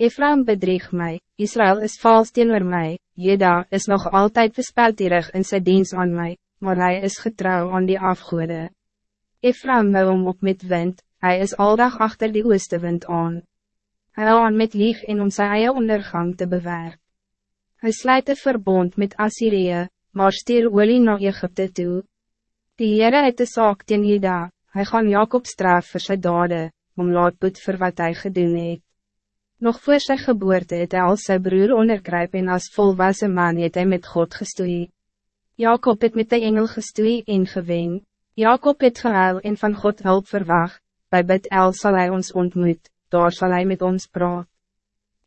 Ephraim bedrieg mij, Israël is vals teenoor mij, Jeda is nog altijd verspeltierig in zijn dienst aan mij, maar hij is getrouw aan die afgoede. Ephraim hou om op met wind, hij is aldag achter die oostenwind aan. Hij hou aan met lieg en om sy eie ondergang te bewerk. Hij sluit een verbond met Assyrië, maar stuur olie naar Egypte toe. Die Heere het de saak teen Jeda, hy gaan Jacob straf vir sy dade, om laat boet vir wat hij gedoen het. Nog voor zijn geboorte het hy al sy broer onderkruip en as volwassen man het hy met God gestoei. Jacob het met de engel gestoei en gewen. Jacob het gehuil en van God hulp verwacht. Bij Bethel zal hij ons ontmoet, daar zal hij met ons praat.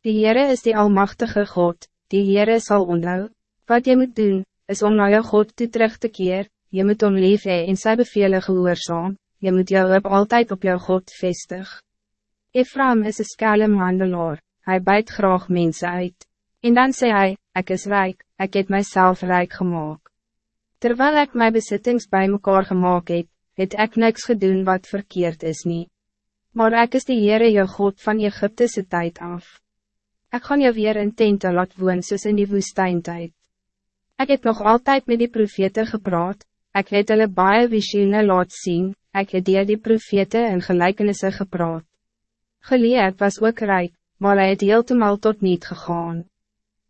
Die Heere is die almachtige God, die Heere zal onthou. Wat je moet doen, is om naar je God toe terug te keer, je moet om lief en sy bevele gehoorzaam, je moet jou hoop altijd op jou God vestig. Ephraim is een skelm handelaar, hij bijt graag mensen uit. En dan zei hij, ik is rijk, ik heb mijzelf rijk gemaakt. Terwijl ik mijn bezittings bij mekaar gemaakt heb, het ek niks gedoen wat verkeerd is niet. Maar ek is die Heere jou God van Egyptische tijd af. Ik gaan je weer in tente laat woon soos in die woestijntijd. Ik heb nog altijd met die profete gepraat, ik het hulle baie visioene laat zien, ik het die die profete in gelijkenissen gepraat. Geleerd was ook rijk, maar hij het heeltemal tot niet gegaan.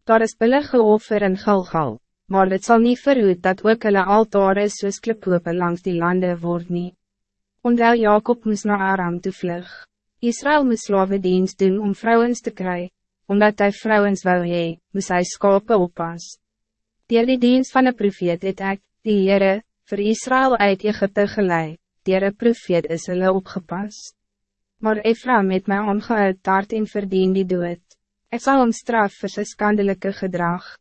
Daar is billige offer in Gilgal, maar het zal niet verhoed dat ook hulle altare soos kliphope langs die landen word nie. Ondel Jacob moes naar Aram toe vlug. Israël moes slawe dienst doen om vrouwens te krijgen, omdat hij vrouwens wil hee, moes hy skape oppas. Dier die dienst van een profeet het ek, die Heere, voor Israël uit Egypte gelei, dier een profeet is hulle opgepas. Maar Ephraim het my ongehuid taart en verdien die dood. Ik zal hem straf voor zijn skandelijke gedrag.